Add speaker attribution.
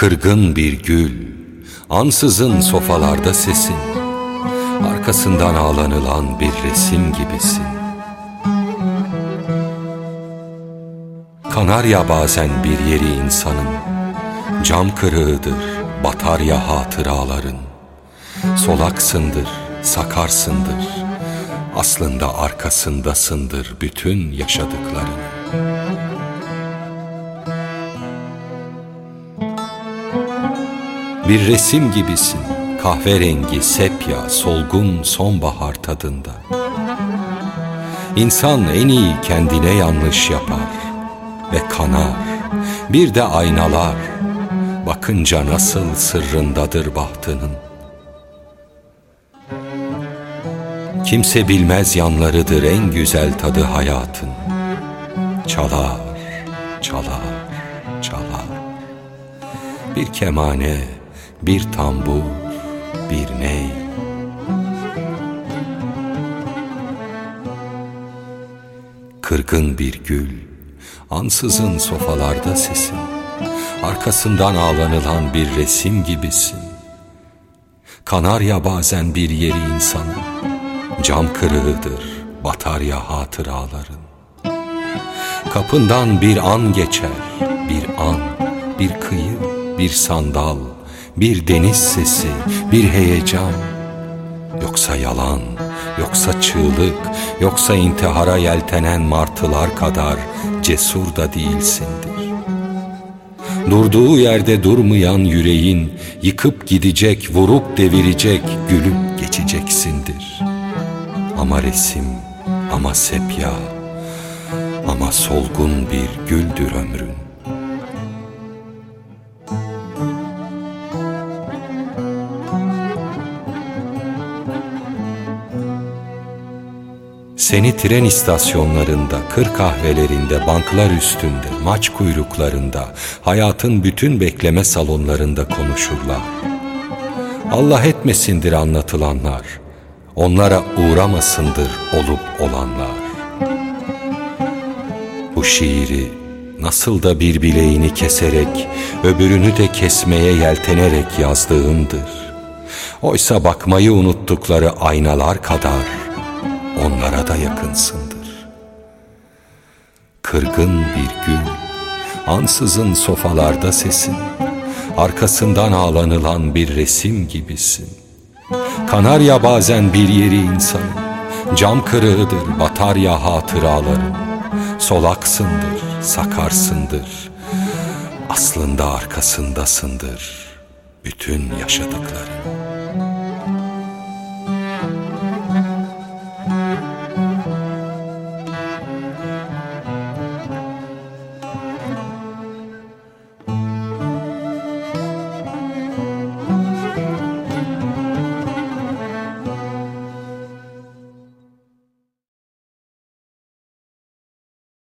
Speaker 1: Kırgın bir gül, ansızın sofalarda sesin, Arkasından ağlanılan bir resim gibisin. Kanarya bazen bir yeri insanın, Cam kırığıdır, batarya hatıraların. Solaksındır, sakarsındır, Aslında arkasındasındır bütün yaşadıkların. Bir resim gibisin, kahverengi, sepya, solgun sonbahar tadında. İnsan en iyi kendine yanlış yapar ve kanar, bir de aynalar, bakınca nasıl sırrındadır bahtının. Kimse bilmez yanlarıdır en güzel tadı hayatın. Çalar, çalar, çalar. Bir kemane, bir tambur, bir ney. Kırgın bir gül, ansızın sofalarda sesin. Arkasından ağlanılan bir resim gibisin. Kanarya bazen bir yeri insanın, cam kırığıdır batarya hatıraların. Kapından bir an geçer, bir an, bir kıyı, bir sandal, bir deniz sesi, bir heyecan. Yoksa yalan, yoksa çığlık, yoksa intihara yeltenen martılar kadar cesur da değilsindir. Durduğu yerde durmayan yüreğin yıkıp gidecek, vurup devirecek, gülüp geçeceksindir. Ama resim, ama sepya, ama solgun bir güldür ömrün. Seni tren istasyonlarında, kır kahvelerinde, banklar üstünde, maç kuyruklarında, hayatın bütün bekleme salonlarında konuşurlar. Allah etmesindir anlatılanlar, onlara uğramasındır olup olanlar. Bu şiiri nasıl da bir bileğini keserek, öbürünü de kesmeye yeltenerek yazdığımdır. Oysa bakmayı unuttukları aynalar kadar, onlara da yakınsındır. Kırgın bir gül, ansızın sofalarda sesin, arkasından ağlanılan bir resim gibisin. Kanarya bazen bir yeri insanın, cam kırığıdır batarya hatıraların. Solaksındır, sakarsındır, aslında arkasındasındır bütün yaşadıkların.